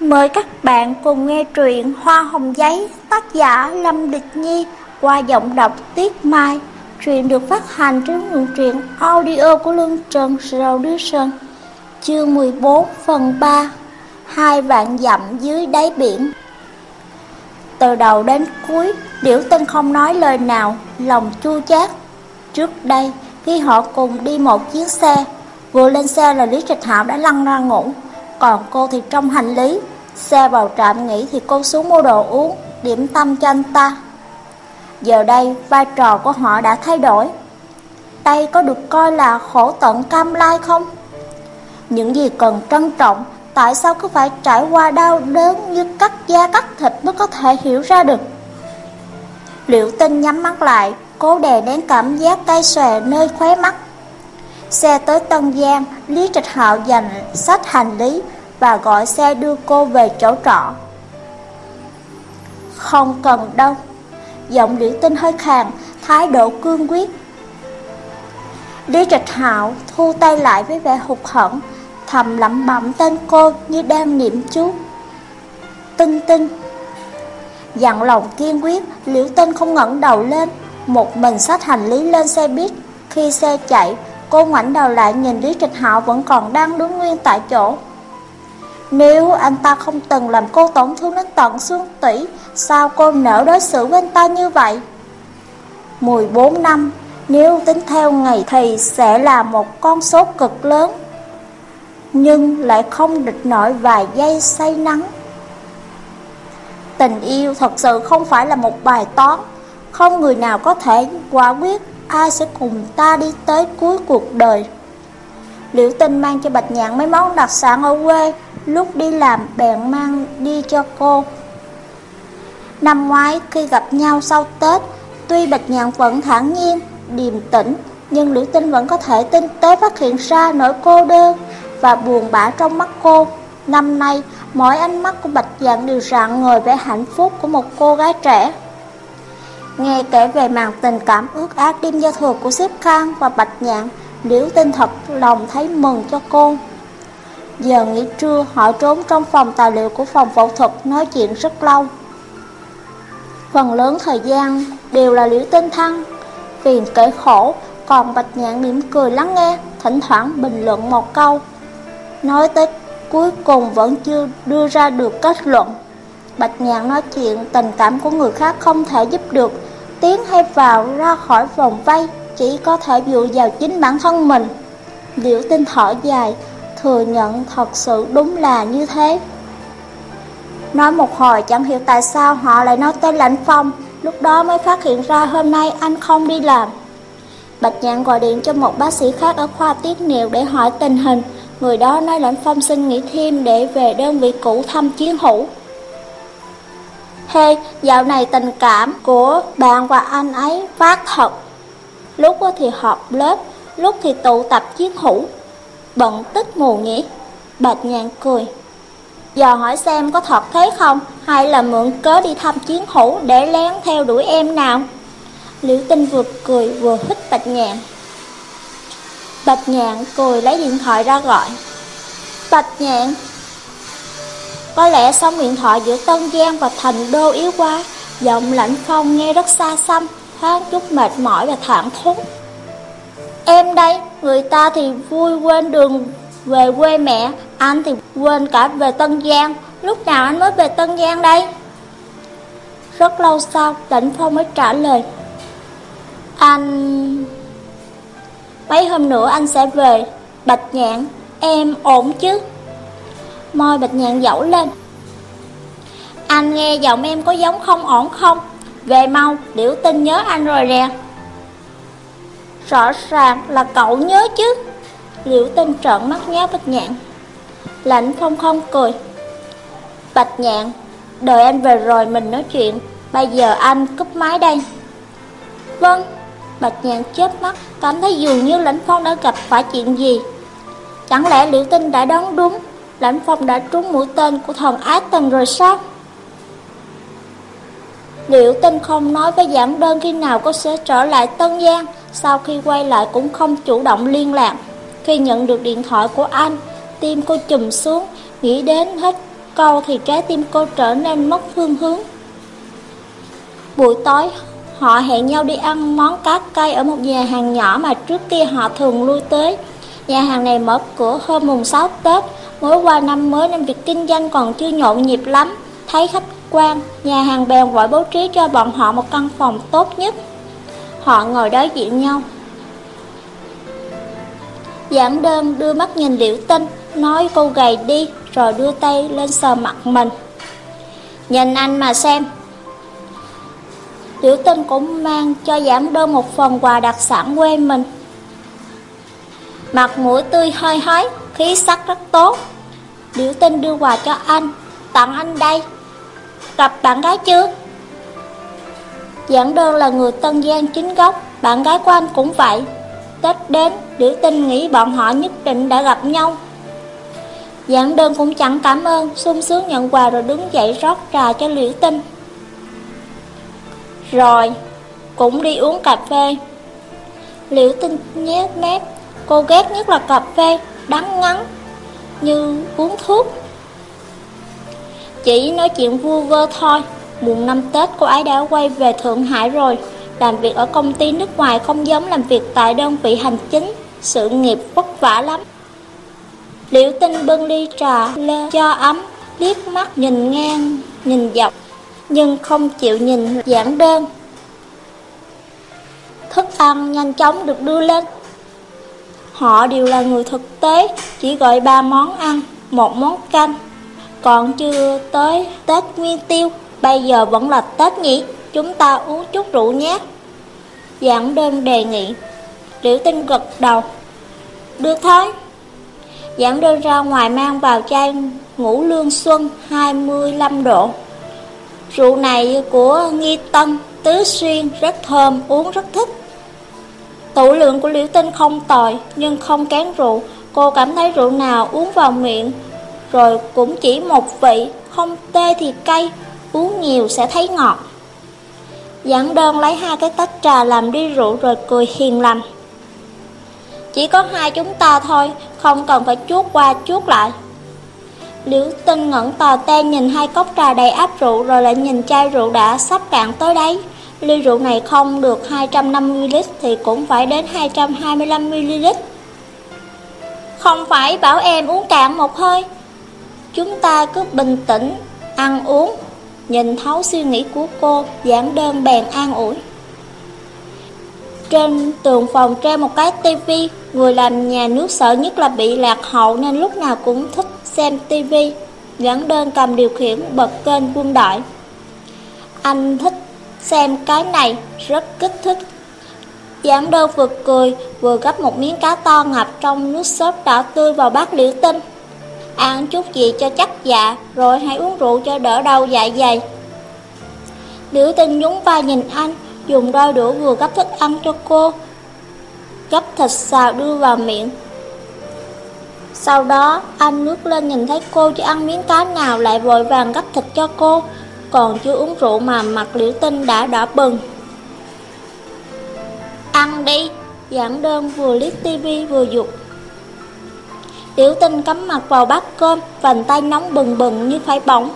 Mời các bạn cùng nghe truyện Hoa Hồng Giấy tác giả Lâm Địch Nhi qua giọng đọc Tiết Mai. Truyện được phát hành trên nguồn truyện audio của Lương Trần Production. Chương 14 phần 3 Hai vạn dặm dưới đáy biển Từ đầu đến cuối, Điểu Tinh không nói lời nào, lòng chua chát. Trước đây, khi họ cùng đi một chiếc xe, vừa lên xe là Lý Trạch Hạo đã lăn ra ngủ, còn cô thì trong hành lý Xe vào trạm nghỉ thì cô xuống mua đồ uống, điểm tâm cho anh ta. Giờ đây, vai trò của họ đã thay đổi. Đây có được coi là khổ tận cam lai không? Những gì cần trân trọng, tại sao cứ phải trải qua đau đớn như cắt da cắt thịt mới có thể hiểu ra được? Liệu tinh nhắm mắt lại, cố đè nén cảm giác cay xòe nơi khóe mắt. Xe tới Tân Giang, Lý Trạch Hạo dành sách hành lý, và gọi xe đưa cô về chỗ trọ. Không cần đâu. Giọng liễu tinh hơi khàn, thái độ cương quyết. Lý Trạch Hạo thu tay lại với vẻ hụt hẫng, thầm lẩm bẩm tên cô như đang niệm chú. Tinh tinh. Dặn lòng kiên quyết, liễu tinh không ngẩng đầu lên, một mình xách hành lý lên xe buýt. Khi xe chạy, cô ngoảnh đầu lại nhìn Lý Trịch Hạo vẫn còn đang đứng nguyên tại chỗ. Nếu anh ta không từng làm cô tổn thương đến tận xương tủy, sao cô nỡ đối xử với anh ta như vậy? 14 năm, nếu tính theo ngày thì sẽ là một con số cực lớn. Nhưng lại không địch nổi vài giây say nắng. Tình yêu thật sự không phải là một bài toán, không người nào có thể quả quyết ai sẽ cùng ta đi tới cuối cuộc đời. Liễu tinh mang cho Bạch Nhạn mấy món đặc sản ở quê Lúc đi làm bèn mang đi cho cô. Năm ngoái khi gặp nhau sau Tết Tuy Bạch Nhạn vẫn thản nhiên, điềm tĩnh Nhưng Liễu Tinh vẫn có thể tinh tế phát hiện ra nỗi cô đơn Và buồn bã trong mắt cô. Năm nay, mỗi ánh mắt của Bạch Nhạn đều rạng ngời vẻ hạnh phúc của một cô gái trẻ. Nghe kể về màn tình cảm ước ác đêm giao thừa của Xếp Khang và Bạch Nhạn Liễu Tinh thật lòng thấy mừng cho cô Giờ nghỉ trưa, họ trốn trong phòng tài liệu của phòng phẫu thuật nói chuyện rất lâu. Phần lớn thời gian đều là liễu tinh thăng, phiền kể khổ, còn Bạch Nhạn mỉm cười lắng nghe, thỉnh thoảng bình luận một câu. Nói tới cuối cùng vẫn chưa đưa ra được kết luận. Bạch Nhạn nói chuyện tình cảm của người khác không thể giúp được, tiến hay vào ra khỏi vòng vây, chỉ có thể dựa vào chính bản thân mình. Liễu tinh thở dài, thừa nhận thật sự đúng là như thế. Nói một hồi chẳng hiểu tại sao họ lại nói tên Lãnh Phong, lúc đó mới phát hiện ra hôm nay anh không đi làm. Bạch Nhạn gọi điện cho một bác sĩ khác ở khoa tiết niệu để hỏi tình hình, người đó nói Lãnh Phong xin nghỉ thêm để về đơn vị cũ thăm chiến hữu. Hey, dạo này tình cảm của bạn và anh ấy phát thật. Lúc thì họp lớp, lúc thì tụ tập chiến hữu, bận tích mù nhỉ? Bạch nhàn cười. Giờ hỏi xem có thật thế không, hay là mượn cớ đi thăm chiến hữu để lén theo đuổi em nào? Liễu tinh vừa cười vừa hít bạch nhàn. Bạch nhạn cười lấy điện thoại ra gọi. Bạch nhạn có lẽ sóng điện thoại giữa Tân Giang và Thành Đô yếu quá, giọng lãnh phong nghe rất xa xăm, thoáng chút mệt mỏi và thảm thốt. Em đây, người ta thì vui quên đường về quê mẹ, anh thì quên cả về Tân Giang. Lúc nào anh mới về Tân Giang đây? Rất lâu sau, lãnh Phong mới trả lời. Anh... Mấy hôm nữa anh sẽ về. Bạch nhạn, em ổn chứ? Môi bạch nhạn dẫu lên. Anh nghe giọng em có giống không ổn không? Về mau, điểu tin nhớ anh rồi nè. Rõ ràng là cậu nhớ chứ. Liễu tinh trợn mắt nháo Bạch Nhạn. Lạnh không không cười. Bạch Nhạn Đợi anh về rồi mình nói chuyện. Bây giờ anh cúp máy đây. Vâng. Bạch Nhạn chớp mắt Cảm thấy dường như Lãnh Phong đã gặp phải chuyện gì. Chẳng lẽ Liễu Tinh đã đoán đúng? Lãnh Phong đã trúng mũi tên của thần ái tình rồi sao Liệu Tinh không nói với giảng đơn khi nào cô sẽ trở lại Tân Giang sau khi quay lại cũng không chủ động liên lạc Khi nhận được điện thoại của anh Tim cô chùm xuống Nghĩ đến hết câu thì trái tim cô trở nên mất phương hướng. Buổi tối, họ hẹn nhau đi ăn món cá cây ở một nhà hàng nhỏ mà trước kia họ thường lui tới. Nhà hàng này mở cửa hôm mùng 6 Tết, mới qua năm mới nên việc kinh doanh còn chưa nhộn nhịp lắm. Thấy khách quan, nhà hàng bèn gọi bố trí cho bọn họ một căn phòng tốt nhất. Họ ngồi đối diện nhau. Giảng đơn đưa mắt nhìn liễu tinh, nói cô gầy đi, rồi đưa tay lên sờ mặt mình. Nhìn anh mà xem. Liễu tinh cũng mang cho giảng đơn một phần quà đặc sản quê mình. Mặt mũi tươi hơi hói, khí sắc rất tốt. Liễu tinh đưa quà cho anh, tặng anh đây. Gặp bạn gái chưa? Giảng đơn là người Tân Giang chính gốc, bạn gái của anh cũng vậy. Tết đến, Liễu Tinh nghĩ bọn họ nhất định đã gặp nhau. Giảng đơn cũng chẳng cảm ơn, sung sướng nhận quà rồi đứng dậy rót trà cho Liễu Tinh. Rồi, cũng đi uống cà phê. Liễu Tinh nhét mép, cô ghét nhất là cà phê, đắng ngắn, như uống thuốc. Chỉ nói chuyện vu vơ thôi, mùng năm Tết cô ấy đã quay về Thượng Hải rồi. Làm việc ở công ty nước ngoài không giống làm việc tại đơn vị hành chính, sự nghiệp vất vả lắm. Liễu tinh bưng ly trà lên cho ấm, liếc mắt nhìn ngang, nhìn dọc, nhưng không chịu nhìn giản đơn. Thức ăn nhanh chóng được đưa lên. Họ đều là người thực tế, chỉ gọi ba món ăn, một món canh. Còn chưa tới Tết Nguyên Tiêu, bây giờ vẫn là Tết nhỉ? Chúng ta uống chút rượu nhé. Giảng đơn đề nghị. Liễu tinh gật đầu. Được thôi. Giảng đơn ra ngoài mang vào chai ngũ lương xuân 25 độ. Rượu này của Nghi Tân, Tứ Xuyên rất thơm, uống rất thích. Tụ lượng của liễu tinh không tồi nhưng không kén rượu. Cô cảm thấy rượu nào uống vào miệng Rồi cũng chỉ một vị, không tê thì cay Uống nhiều sẽ thấy ngọt. Giảng đơn lấy hai cái tách trà làm đi rượu rồi cười hiền lành. Chỉ có hai chúng ta thôi, không cần phải chuốt qua chuốt lại. Liễu tinh ngẩn tò te nhìn hai cốc trà đầy áp rượu rồi lại nhìn chai rượu đã sắp cạn tới đấy. Ly rượu này không được 250ml thì cũng phải đến 225ml Không phải bảo em uống cạn một hơi Chúng ta cứ bình tĩnh, ăn uống Nhìn thấu suy nghĩ của cô, giảng đơn bèn an ủi. Trên tường phòng treo một cái tivi, người làm nhà nước sợ nhất là bị lạc hậu nên lúc nào cũng thích xem tivi. Giảng đơn cầm điều khiển bật kênh quân đội. Anh thích xem cái này, rất kích thích. Giảng đốc vừa cười, vừa gấp một miếng cá to ngập trong nước sốt đỏ tươi vào bát liễu tinh. Ăn chút gì cho chắc dạ Rồi hãy uống rượu cho đỡ đau dạ dày Liễu tinh nhún vai nhìn anh Dùng đôi đũa vừa gấp thức ăn cho cô Gấp thịt xào đưa vào miệng Sau đó anh ngước lên nhìn thấy cô chỉ ăn miếng cá nào Lại vội vàng gấp thịt cho cô còn chưa uống rượu mà mặt liễu tinh đã đỏ bừng. Ăn đi. Giảng đơn vừa liếc tivi vừa dục. Tiểu tinh cắm mặt vào bát cơm, vành tay nóng bừng bừng như phải bỏng.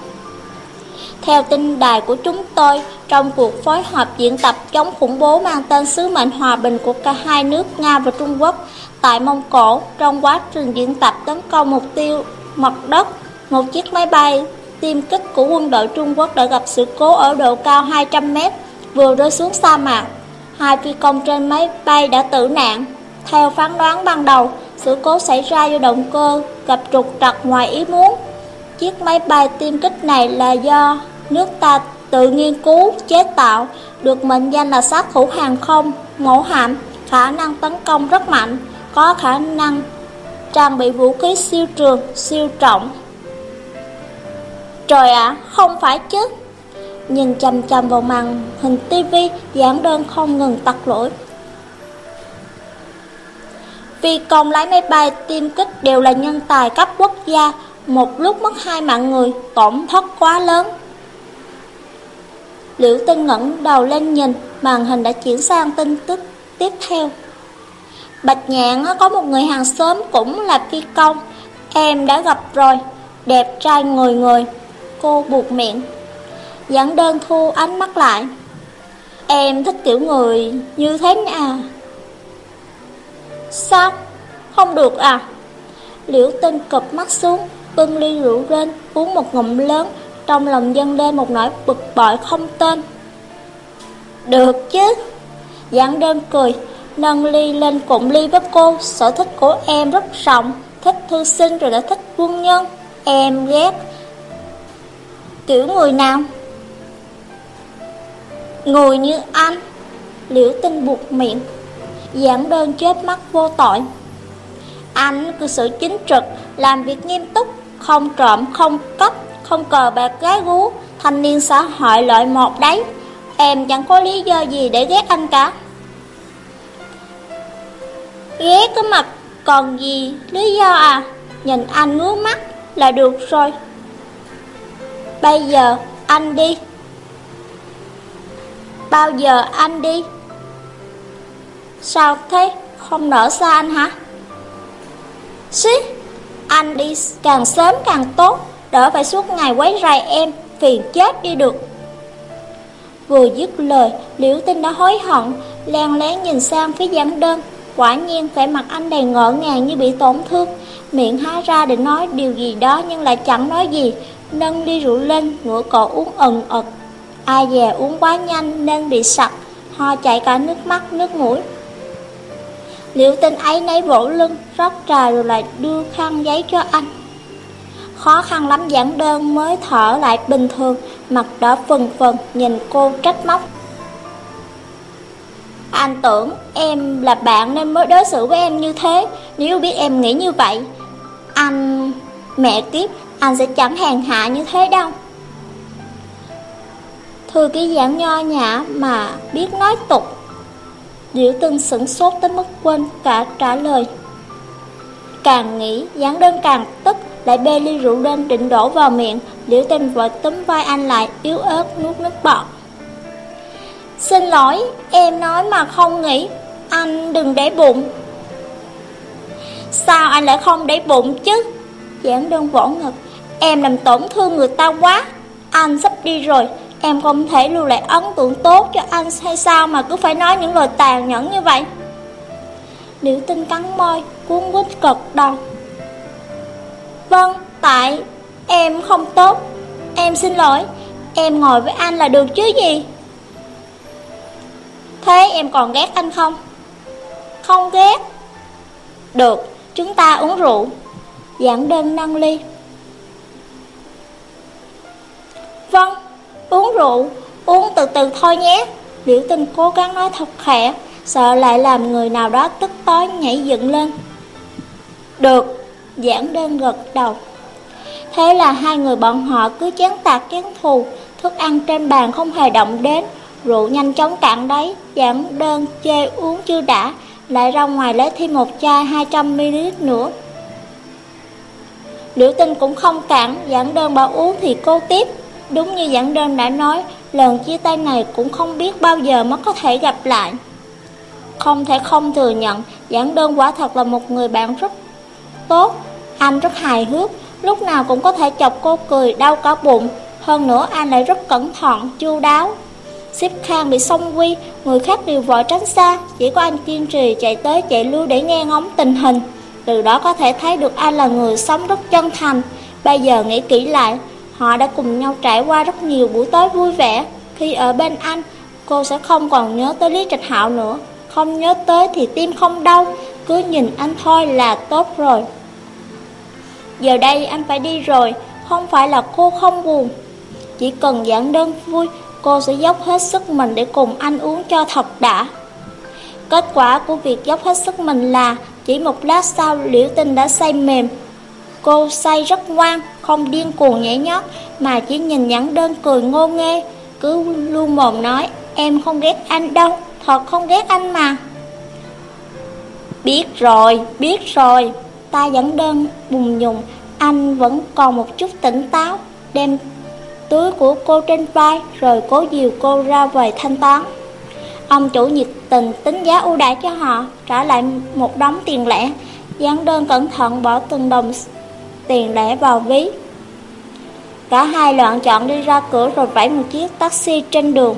Theo tin đài của chúng tôi, trong cuộc phối hợp diễn tập chống khủng bố mang tên sứ mệnh hòa bình của cả hai nước Nga và Trung Quốc, tại Mông Cổ, trong quá trình diễn tập tấn công mục tiêu mặt đất, một chiếc máy bay tiêm kích của quân đội Trung Quốc đã gặp sự cố ở độ cao 200 mét, vừa rơi xuống sa mạc. Hai phi công trên máy bay đã tử nạn. Theo phán đoán ban đầu, sự cố xảy ra do động cơ gặp trục trặc ngoài ý muốn. Chiếc máy bay tiêm kích này là do nước ta tự nghiên cứu, chế tạo, được mệnh danh là sát thủ hàng không, mẫu hạm, khả năng tấn công rất mạnh, có khả năng trang bị vũ khí siêu trường, siêu trọng. Trời ạ, không phải chứ. Nhìn chầm chầm vào màn hình tivi, giảng đơn không ngừng tặc lỗi. Phi công lái máy bay tiêm kích đều là nhân tài cấp quốc gia, một lúc mất hai mạng người, tổn thất quá lớn. Liễu tinh ngẩng đầu lên nhìn, màn hình đã chuyển sang tin tức tiếp theo. Bạch Nhạn có một người hàng xóm cũng là phi công, em đã gặp rồi. đẹp trai người người. Cô buộc miệng. Giảng đơn thu ánh mắt lại. Em thích kiểu người như thế à? Sao? Không được à? Liễu tinh cụp mắt xuống, bưng ly rượu lên, uống một ngụm lớn, trong lòng dâng lên một nỗi bực bội không tên. Được chứ? Giảng đơn cười, nâng ly lên cụm ly với cô, sở thích của em rất rộng, thích thư sinh rồi đã thích quân nhân. Em ghét kiểu người nào? Người như anh Liễu tinh buộc miệng Giảng đơn chết mắt vô tội. Anh cư xử chính trực Làm việc nghiêm túc Không trộm, không cắp Không cờ bạc gái gú Thanh niên xã hội loại một đấy. Em chẳng có lý do gì để ghét anh cả. Ghét cái mặt còn gì lý do à? Nhìn anh ngứa mắt là được rồi. Bây giờ anh đi Bao giờ anh đi? Sao thế? Không nỡ xa anh hả? Xí, anh đi càng sớm càng tốt, đỡ phải suốt ngày quấy rầy em, phiền chết đi được. Vừa dứt lời, liễu tinh đã hối hận, lèn lén nhìn sang phía giảng đơn. Quả nhiên vẻ mặt anh đầy ngỡ ngàng như bị tổn thương, miệng há ra để nói điều gì đó nhưng lại chẳng nói gì, nâng đi rượu lên, ngửa cổ uống ẩn ật. Ai dè uống quá nhanh nên bị sặc, ho chảy cả nước mắt, nước mũi. Liệu tinh ấy nấy vỗ lưng, rót trà rồi lại đưa khăn giấy cho anh. Khó khăn lắm giảng đơn mới thở lại bình thường, mặt đỏ phần phần, nhìn cô trách móc. Anh tưởng em là bạn nên mới đối xử với em như thế, nếu biết em nghĩ như vậy. Anh... mẹ kiếp, anh sẽ chẳng hèn hạ như thế đâu. Thư ký giảng nho nhã mà biết nói tục Diệu tinh sửng sốt tới mức quên cả trả lời Càng nghĩ giảng đơn càng tức Lại bê ly rượu lên định đổ vào miệng Liễu tinh vội túm vai anh lại Yếu ớt nuốt nước bọt Xin lỗi Em nói mà không nghĩ. Anh đừng để bụng. Sao anh lại không để bụng chứ? Giảng đơn vỗ ngực. Em làm tổn thương người ta quá. Anh sắp đi rồi. Em không thể lưu lại ấn tượng tốt cho anh hay sao mà cứ phải nói những lời tàn nhẫn như vậy? Liễu tinh cắn môi, cuốn quýt cực đầu Vâng, tại em không tốt. Em xin lỗi, em ngồi với anh là được chứ gì? Thế em còn ghét anh không? Không ghét. Được, chúng ta uống rượu. Giảng đơn nâng ly. Vâng Uống rượu, uống từ từ thôi nhé. Liễu tình cố gắng nói thật khẽ. Sợ lại làm người nào đó tức tối nhảy dựng lên. Được, giảng đơn gật đầu. Thế là hai người bọn họ cứ chán tạc chán thù. Thức ăn trên bàn không hề động đến. Rượu nhanh chóng cạn đấy Giảng đơn chê uống chưa đã Lại ra ngoài lấy thêm một chai 200ml nữa Liễu tinh cũng không cản Giảng đơn bảo uống thì cô tiếp Đúng như giảng đơn đã nói, lần chia tay này cũng không biết bao giờ mới có thể gặp lại. Không thể không thừa nhận, giảng đơn quả thật là một người bạn rất tốt. Anh rất hài hước, lúc nào cũng có thể chọc cô cười đau cả bụng. Hơn nữa anh lại rất cẩn thận, chu đáo. Xếp Khang bị xông quy, người khác đều vội tránh xa, chỉ có anh kiên trì chạy tới chạy lui để nghe ngóng tình hình. Từ đó có thể thấy được anh là người sống rất chân thành. Bây giờ nghĩ kỹ lại, Họ đã cùng nhau trải qua rất nhiều buổi tối vui vẻ Khi ở bên anh Cô sẽ không còn nhớ tới Lý Trạch Hạo nữa Không nhớ tới thì tim không đau Cứ nhìn anh thôi là tốt rồi Giờ đây anh phải đi rồi Không phải là cô không buồn Chỉ cần giảng đơn vui Cô sẽ dốc hết sức mình để cùng anh uống cho thật đã. Kết quả của việc dốc hết sức mình là Chỉ một lát sau liễu tinh đã say mềm. Cô say rất ngoan, không điên cuồng nhảy nhót, mà chỉ nhìn nhẵn đơn cười ngô nghê, cứ luôn mồm nói, em không ghét anh đâu, thật không ghét anh mà. Biết rồi, biết rồi, ta dẫn đơn bùng nhùng, anh vẫn còn một chút tỉnh táo, đem túi của cô trên vai, rồi cố dìu cô ra về thanh toán. Ông chủ nhiệt tình tính giá ưu đãi cho họ, trả lại một đống tiền lẻ, dán đơn cẩn thận bỏ từng đồng tiền lẻ vào ví. Cả hai loạn chọn đi ra cửa rồi vẫy một chiếc taxi trên đường.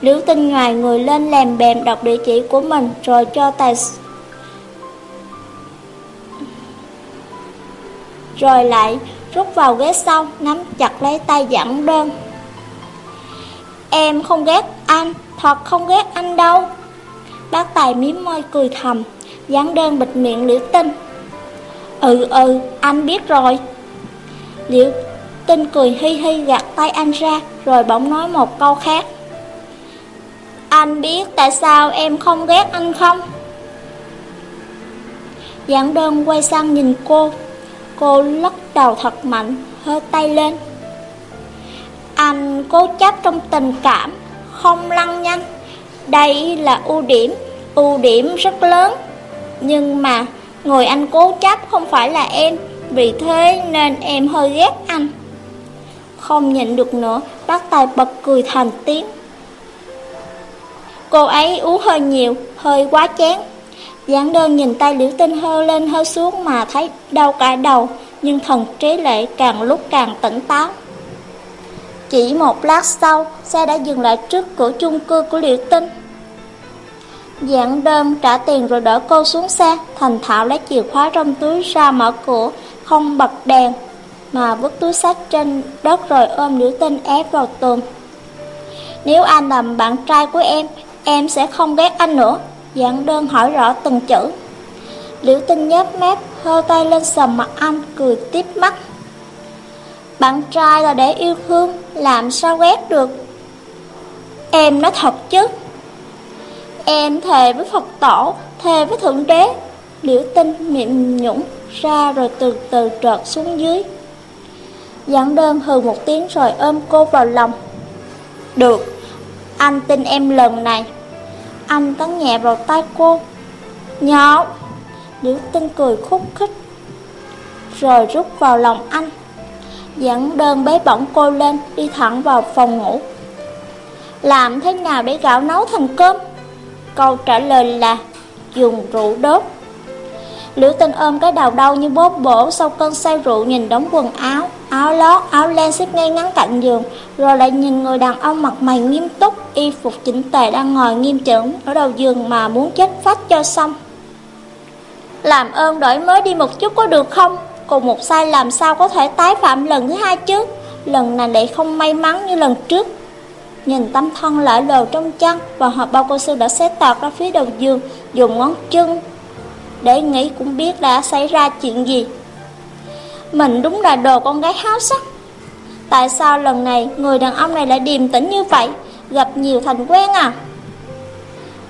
Liễu tinh ngoài người lên làm bèm đọc địa chỉ của mình rồi cho tài Rồi lại rút vào ghế sau nắm chặt lấy tay giảng đơn. Em không ghét anh, thật không ghét anh đâu. Bác Tài miếm môi cười thầm giảng đơn bịt miệng liễu tinh. Ừ ừ, anh biết rồi. Liễu tinh cười hi hi gạt tay anh ra Rồi bỗng nói một câu khác. Anh biết tại sao em không ghét anh không? Giảng đơn quay sang nhìn cô Cô lắc đầu thật mạnh, hơi tay lên. Anh cố chấp trong tình cảm, không lăng nhanh Đây là ưu điểm, ưu điểm rất lớn. Nhưng mà người anh cố chấp không phải là em Vì thế nên em hơi ghét anh. Không nhịn được nữa, bác tài bật cười thành tiếng. Cô ấy uống hơi nhiều, hơi quá chén Giảng đơn nhìn tay liễu tinh hơ lên hơ xuống mà thấy đau cả đầu Nhưng thần trí lệ càng lúc càng tỉnh táo. Chỉ một lát sau, xe đã dừng lại trước cửa chung cư của liễu tinh. Giảng đơn trả tiền rồi đỡ cô xuống xe Thành thạo lấy chìa khóa trong túi ra mở cửa Không bật đèn Mà vứt túi sách trên đất rồi ôm liễu tinh ép vào tường. Nếu anh làm bạn trai của em Em sẽ không ghét anh nữa. Dạng đơn hỏi rõ từng chữ. Liễu tinh nhếch mép, Hơ tay lên sầm mặt anh, Cười tiếp mắt. Bạn trai là để yêu thương, Làm sao ghét được? Em nói thật chứ. Em thề với Phật tổ, Thề với Thượng Đế. Liễu tinh miệng nhũng ra Rồi từ từ trợt xuống dưới. Giảng đơn hừ một tiếng rồi ôm cô vào lòng. Được, Anh tin em lần này anh tấn nhẹ vào tay cô. Nhóc Liễu tinh cười khúc khích, Rồi rút vào lòng anh, Dẫn đơn bế bỏng cô lên, Đi thẳng vào phòng ngủ. Làm thế nào để gạo nấu thành cơm? Câu trả lời là Dùng rượu đốt. Liễu tinh ôm cái đầu đau như bóp bổ Sau cơn say rượu nhìn đống quần áo Áo lót, áo len xếp ngay ngắn cạnh giường Rồi lại nhìn người đàn ông mặt mày nghiêm túc Y phục chỉnh tề đang ngồi nghiêm chỉnh Ở đầu giường mà muốn chết phách cho xong. Làm ơn đổi mới đi một chút có được không? Cùng một sai làm sao có thể tái phạm lần thứ hai chứ? Lần này lại không may mắn như lần trước. Nhìn tấm thân lỡ lồ trong chăn Và hộp bao cao su đã xé tọt ra phía đầu giường Dùng ngón chân để nghĩ cũng biết đã xảy ra chuyện gì. Mình đúng là đồ con gái háo sắc. Tại sao lần này người đàn ông này lại điềm tĩnh như vậy? Gặp nhiều thành quen à?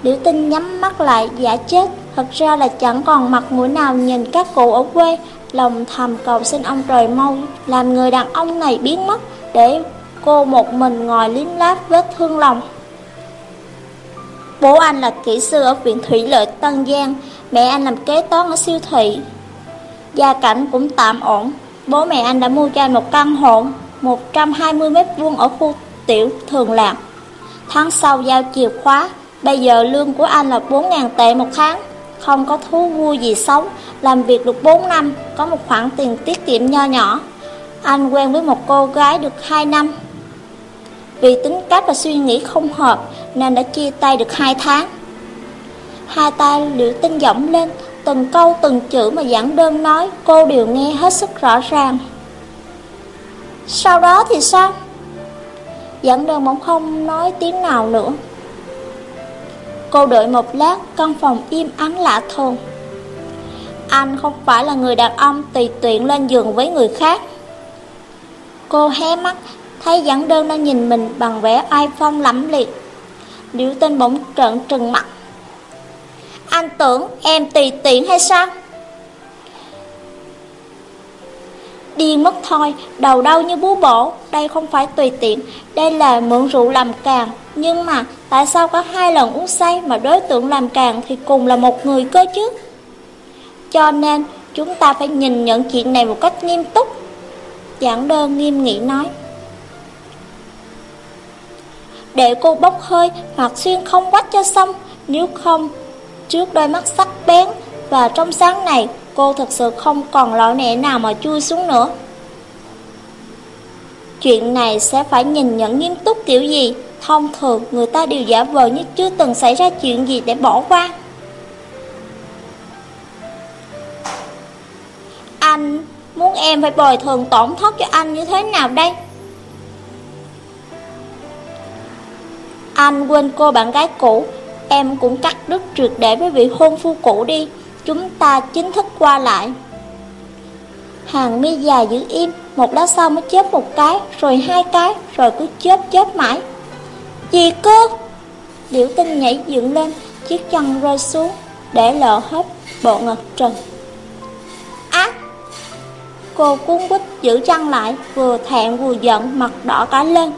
Liễu tinh nhắm mắt lại, giả chết. Thật ra là chẳng còn mặt mũi nào nhìn các cụ ở quê. Lòng thầm cầu xin ông trời mau Làm người đàn ông này biến mất Để cô một mình ngồi liếm láp vết thương lòng. Bố anh là kỹ sư ở viện thủy lợi, Tân Giang. Mẹ anh làm kế toán ở siêu thị. Gia cảnh cũng tạm ổn. Bố mẹ anh đã mua cho anh một căn hộ 120 mét vuông ở khu tiểu thường lạc. Tháng sau giao chìa khóa. Bây giờ lương của anh là 4.000 tệ một tháng. Không có thú vui gì xấu Làm việc được 4 năm, Có một khoản tiền tiết kiệm nho nhỏ. Anh quen với một cô gái được 2 năm. Vì tính cách và suy nghĩ không hợp, Nên đã chia tay được 2 tháng. Hai tay liễu tinh giọng lên, Từng câu từng chữ mà giảng đơn nói, Cô đều nghe hết sức rõ ràng. Sau đó thì sao? Giảng đơn bỗng không nói tiếng nào nữa. Cô đợi một lát, Căn phòng im ắng lạ thường. Anh không phải là người đàn ông Tùy tiện lên giường với người khác. Cô hé mắt, Thấy giảng đơn đang nhìn mình Bằng vẻ ai phong lẫm liệt. Liễu tinh bỗng trợn trừng mặt anh tưởng em tùy tiện hay sao? Điên mất thôi, đầu đau như bú bổ. Đây không phải tùy tiện Đây là mượn rượu làm càng. Nhưng mà tại sao có hai lần uống say Mà đối tượng làm càng thì cùng là một người cơ chứ? Cho nên chúng ta phải nhìn nhận chuyện này một cách nghiêm túc. Giảng đơn nghiêm nghị nói. Để cô bốc hơi hoặc xuyên không quách cho xong Nếu không Trước đôi mắt sắc bén và trong sáng này, cô thật sự không còn lọ nẻ nào mà chui xuống nữa. Chuyện này sẽ phải nhìn nhận nghiêm túc kiểu gì Thông thường người ta đều giả vờ như chưa từng xảy ra chuyện gì để bỏ qua Anh muốn em phải bồi thường tổn thất cho anh như thế nào đây? Anh quên cô bạn gái cũ Em cũng cắt đứt triệt để với vị hôn phu cũ đi. Chúng ta chính thức qua lại. Hàng mi dài giữ im. Một lát sau mới chớp một cái, Rồi hai cái, Rồi cứ chớp chớp mãi. Gì cơ! Liễu tinh nhảy dựng lên, Chiếc chân rơi xuống, Để lộ hết bộ ngực trần. Á! Cô cuốn quýt giữ chân lại, Vừa thẹn vừa giận, Mặt đỏ cả lên.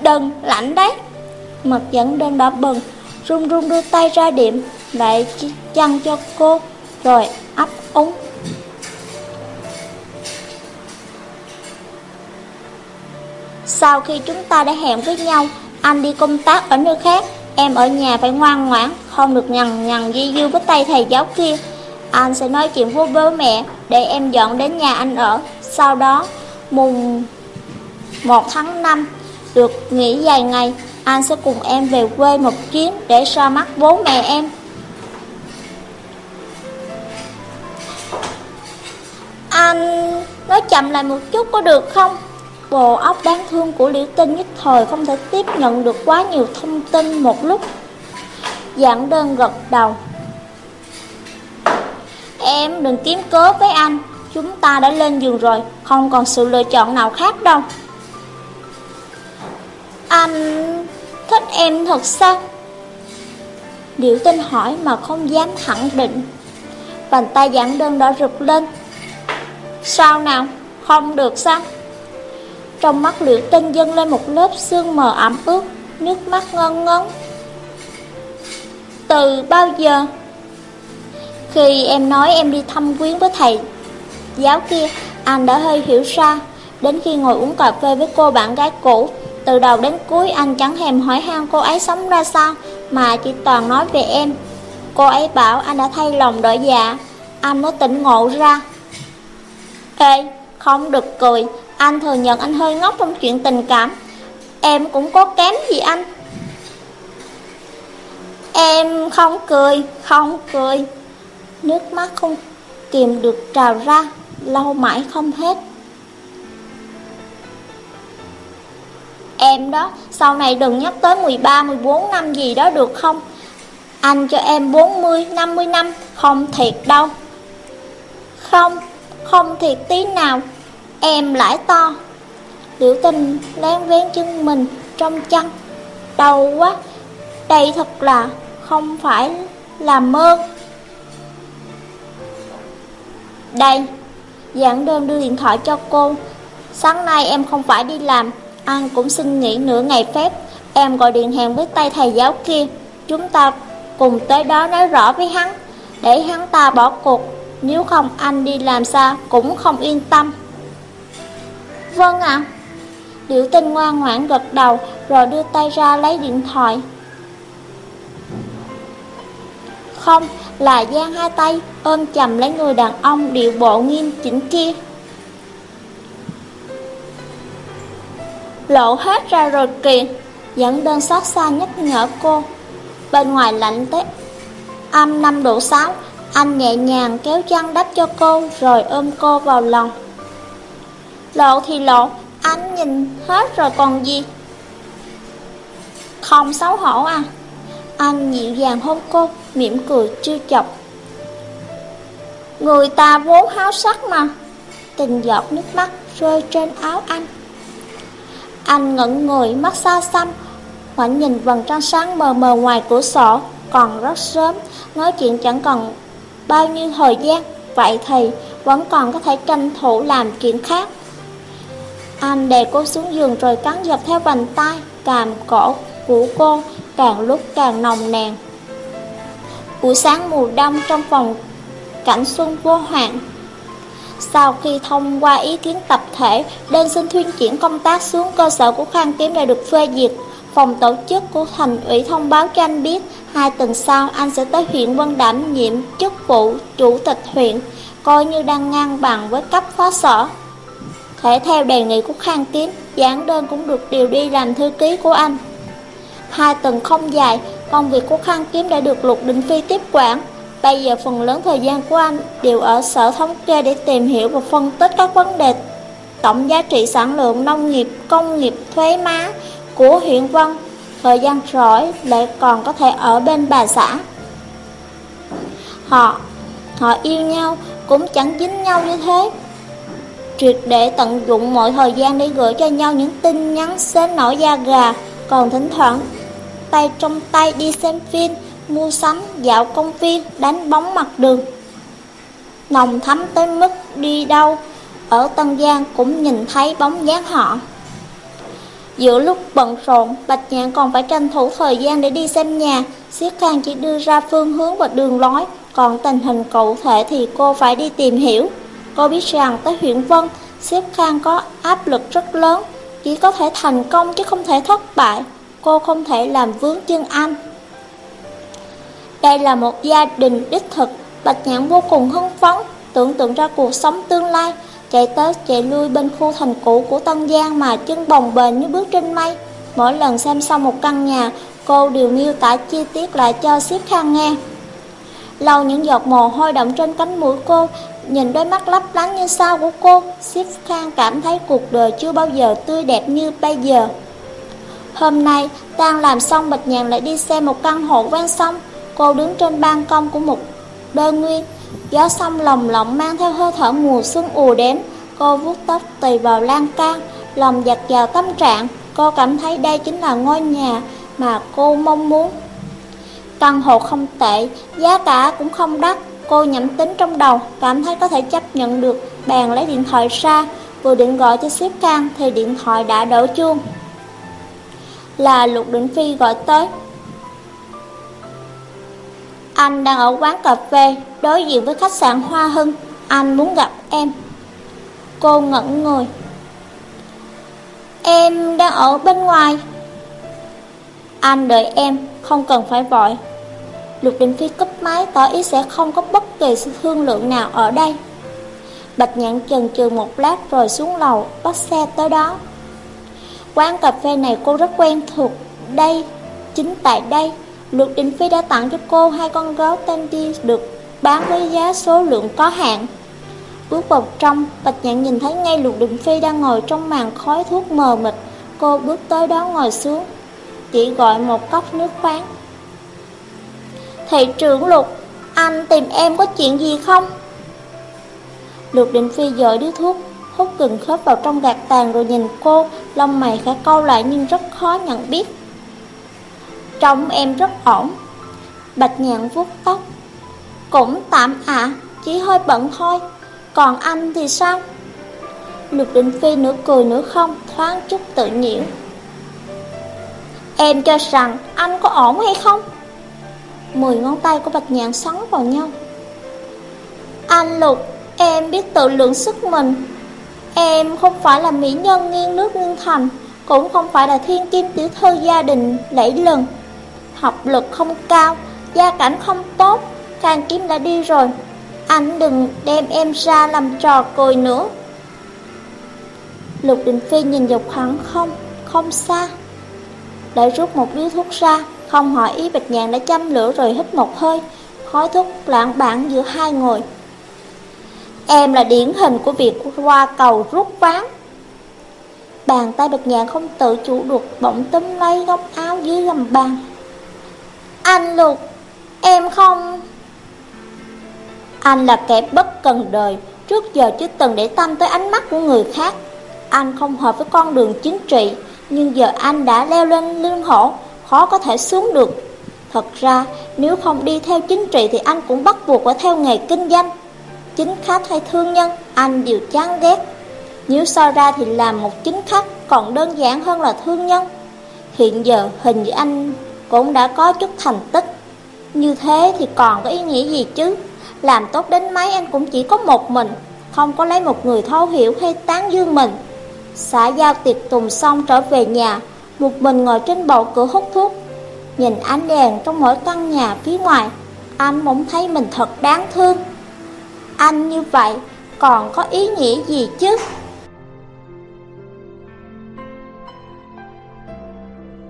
Đừng, lạnh đấy! Mặt dẫn đơn đỏ bừng. Run run, đưa tay ra điểm. Lại chiếc cho cô, Rồi ấp úng. Sau khi chúng ta đã hẹn với nhau, Anh đi công tác ở nơi khác. Em ở nhà phải ngoan ngoãn, Không được nhằn nhằn di dư với tay thầy giáo kia. Anh sẽ nói chuyện với bố mẹ Để em dọn đến nhà anh ở. Sau đó, mùng 1 tháng 5 Được nghỉ dài ngày anh sẽ cùng em về quê một chuyến Để so mắt bố mẹ em Anh nói chậm lại một chút có được không? Bộ óc đáng thương của Liễu Tinh nhất thời không thể tiếp nhận được quá nhiều thông tin một lúc. Giảng đơn gật đầu. Em đừng kiếm cớ với anh, chúng ta đã lên giường rồi, không còn sự lựa chọn nào khác đâu. Anh thích em thật sao? Liễu Tinh hỏi mà không dám khẳng định. Bàn tay giảng đơn đã rực lên. Sao nào? Không được sao? Trong mắt liễu tinh dâng lên một lớp sương mờ ẩm ướt, Nước mắt ngân ngấn Từ bao giờ? Khi em nói em đi thăm quyến với thầy, giáo kia, Anh đã hơi hiểu ra Đến khi ngồi uống cà phê với cô bạn gái cũ từ đầu đến cuối anh chẳng hèm hỏi han cô ấy sống ra sao Mà chỉ toàn nói về em. Cô ấy bảo anh đã thay lòng đổi dạ Anh mới tỉnh ngộ ra. Ê, không được cười anh thừa nhận anh hơi ngốc trong chuyện tình cảm. Em cũng có kém gì anh? Em không cười, không cười. Nước mắt không kìm được trào ra Lâu mãi không hết. Em đó, sau này đừng nhắc tới 13, 14 năm gì đó được không? Anh cho em 40, 50 năm Không thiệt đâu. Không, không thiệt tí nào. Em lãi to. Liễu tình lén vén chân mình trong chăn. Đau quá. Đây thật là không phải là mơ. Đây Giảng đơn đưa điện thoại cho cô. Sáng nay em không phải đi làm. Anh cũng xin nghỉ nửa ngày phép. Em gọi điện hẹn với tay thầy giáo kia. Chúng ta cùng tới đó nói rõ với hắn, Để hắn ta bỏ cuộc. Nếu không, anh đi làm sao cũng không yên tâm. Vâng ạ. Liễu tinh ngoan ngoãn gật đầu, Rồi đưa tay ra lấy điện thoại. Không, là giang hai tay Ôm chầm lấy người đàn ông điệu bộ nghiêm chỉnh kia. Lộ hết ra rồi kìa. Dẫn đơn xót xa nhắc nhở cô. Bên ngoài lạnh tới Âm 5 độ 6 Anh nhẹ nhàng kéo chăn đắp cho cô Rồi ôm cô vào lòng. Lộ thì lộ, anh nhìn hết rồi còn gì? Không xấu hổ à? Anh dịu dàng hôn cô, mỉm cười trêu chọc. Người ta vốn háo sắc mà. Tình giọt nước mắt rơi trên áo anh. Anh ngẩn người mắt xa xăm Ngoảnh nhìn vầng trăng sáng mờ mờ ngoài cửa sổ Còn rất sớm Nói chuyện chẳng còn bao nhiêu thời gian Vậy thì vẫn còn có thể tranh thủ làm chuyện khác anh đè cô xuống giường rồi cắn dập theo vành tay, càm cổ của cô càng lúc càng nồng nàn. Buổi sáng mùa đông trong phòng cảnh xuân vô hạn. Sau khi thông qua ý kiến tập thể, đơn xin thuyên chuyển công tác xuống cơ sở của Khang Kiếm đã được phê duyệt. Phòng tổ chức của thành ủy thông báo cho anh biết, hai tuần sau anh sẽ tới huyện Vân đảm nhiệm chức vụ chủ tịch huyện, coi như đang ngang bằng với cấp phó sở. Thể theo đề nghị của Khang Kiếm, giảng đơn cũng được điều đi làm thư ký của anh. Hai tuần không dài, công việc của Khang Kiếm đã được Lục Định Phi tiếp quản. Bây giờ phần lớn thời gian của anh đều ở sở thống kê để tìm hiểu và phân tích các vấn đề tổng giá trị sản lượng nông nghiệp, công nghiệp, thuế má của huyện Vân. Thời gian rỗi lại còn có thể ở bên bà xã. Họ, họ yêu nhau cũng chẳng dính nhau như thế. Triệt để tận dụng mọi thời gian để gửi cho nhau những tin nhắn xến nổi da gà, còn thỉnh thoảng tay trong tay đi xem phim, mua sắm, dạo công viên, đánh bóng mặt đường. Nồng thắm tới mức đi đâu, ở Tân Giang cũng nhìn thấy bóng dáng họ. Giữa lúc bận rộn, Bạch Nhạn còn phải tranh thủ thời gian để đi xem nhà, Siết Khang chỉ đưa ra phương hướng và đường lối, còn tình hình cụ thể thì cô phải đi tìm hiểu. Cô biết rằng tới huyện Vân, Siết Khang có áp lực rất lớn, chỉ có thể thành công chứ không thể thất bại. Cô không thể làm vướng chân anh. Đây là một gia đình đích thực, Bạch nhãn vô cùng hưng phấn, tưởng tượng ra cuộc sống tương lai, chạy tới chạy lui bên khu thành cũ của Tân Giang mà chân bồng bềnh như bước trên mây. Mỗi lần xem xong một căn nhà, cô đều miêu tả chi tiết lại cho Siết Khang nghe. Lau những giọt mồ hôi đậm trên cánh mũi cô, nhìn đôi mắt lấp lánh như sao của cô, Siết Khang cảm thấy cuộc đời chưa bao giờ tươi đẹp như bây giờ. Hôm nay, đang làm xong Bạch Nhàn lại đi xem một căn hộ ven sông. Cô đứng trên ban công của một đơn nguyên. Gió sông lồng lộng mang theo hơi thở mùa xuân ùa đến. Cô vuốt tóc tùy vào lan can, lòng giặt vào tâm trạng. Cô cảm thấy đây chính là ngôi nhà mà cô mong muốn. Căn hộ không tệ, giá cả cũng không đắt. Cô nhẩm tính trong đầu, cảm thấy có thể chấp nhận được. Bàn lấy điện thoại ra, vừa định gọi cho xếp can thì điện thoại đã đổ chuông là Lục Định Phi gọi tới. Anh đang ở quán cà phê, đối diện với khách sạn Hoa Hưng, anh muốn gặp em. Cô ngẩn người. Em đang ở bên ngoài. Anh đợi em, không cần phải vội. Lục Đình Phi cấp máy tỏ ý sẽ không có bất kỳ sự thương lượng nào ở đây. Bạch nhạn chần chừ một lát rồi xuống lầu, bắt xe tới đó. Quán cà phê này cô rất quen thuộc Đây, chính tại đây Lục Đình Phi đã tặng cho cô hai con gấu Tandy được bán với giá số lượng có hạn Bước vào trong, Bạch Nhạn nhìn thấy ngay Lục Đình Phi đang ngồi trong màn khói thuốc mờ mịt Cô bước tới đó ngồi xuống Chỉ gọi một cốc nước khoáng Thị trưởng Lục, anh tìm em có chuyện gì không? Lục Định Phi dội điếu thuốc hút gừng khớp vào trong gạt tàn rồi nhìn cô, lông mày khẽ câu lại nhưng rất khó nhận biết. Trông em rất ổn. Bạch nhạn vuốt tóc. Cũng tạm ạ, chỉ hơi bận thôi. Còn anh thì sao? Lục định phi nửa cười nửa không, thoáng chút tự nhiễu. Em cho rằng anh có ổn hay không? Mười ngón tay của Bạch Nhạn xoắn vào nhau. Anh Lục, em biết tự lượng sức mình, Em không phải là mỹ nhân nghiêng nước nghiêng thành Cũng không phải là thiên kim tiểu thư gia đình lẫy lừng Học lực không cao, Gia cảnh không tốt Khang kiếm đã đi rồi. Anh đừng đem em ra làm trò cười nữa. Lục Đình Phi nhìn dọc hắn không Không xa. Để rút một điếu thuốc ra, Không hỏi ý bạch nhàn đã châm lửa rồi hít một hơi Khói thuốc lãng bản giữa hai người. Em là điển hình của việc qua cầu rút ván. Bàn tay bạch nhàn không tự chủ được, bỗng túm lấy góc áo dưới gầm bàn. Anh Lục, em không... Anh là kẻ bất cần đời. Trước giờ chưa từng để tâm tới ánh mắt của người khác. Anh không hợp với con đường chính trị Nhưng giờ anh đã leo lên lưng hổ Khó có thể xuống được. Thật ra nếu không đi theo chính trị Thì anh cũng bắt buộc phải theo nghề kinh doanh. Chính khách hay thương nhân, anh đều chán ghét. Nếu so ra thì làm một chính khách còn đơn giản hơn là thương nhân. Hiện giờ hình như anh cũng đã có chút thành tích. Như thế thì còn có ý nghĩa gì chứ? Làm tốt đến mấy anh cũng chỉ có một mình, không có lấy một người thấu hiểu hay tán dương mình. Xã giao tiệc tùng xong trở về nhà, một mình ngồi trên bầu cửa hút thuốc. Nhìn ánh đèn trong mỗi căn nhà phía ngoài, anh bỗng thấy mình thật đáng thương. Anh như vậy còn có ý nghĩa gì chứ?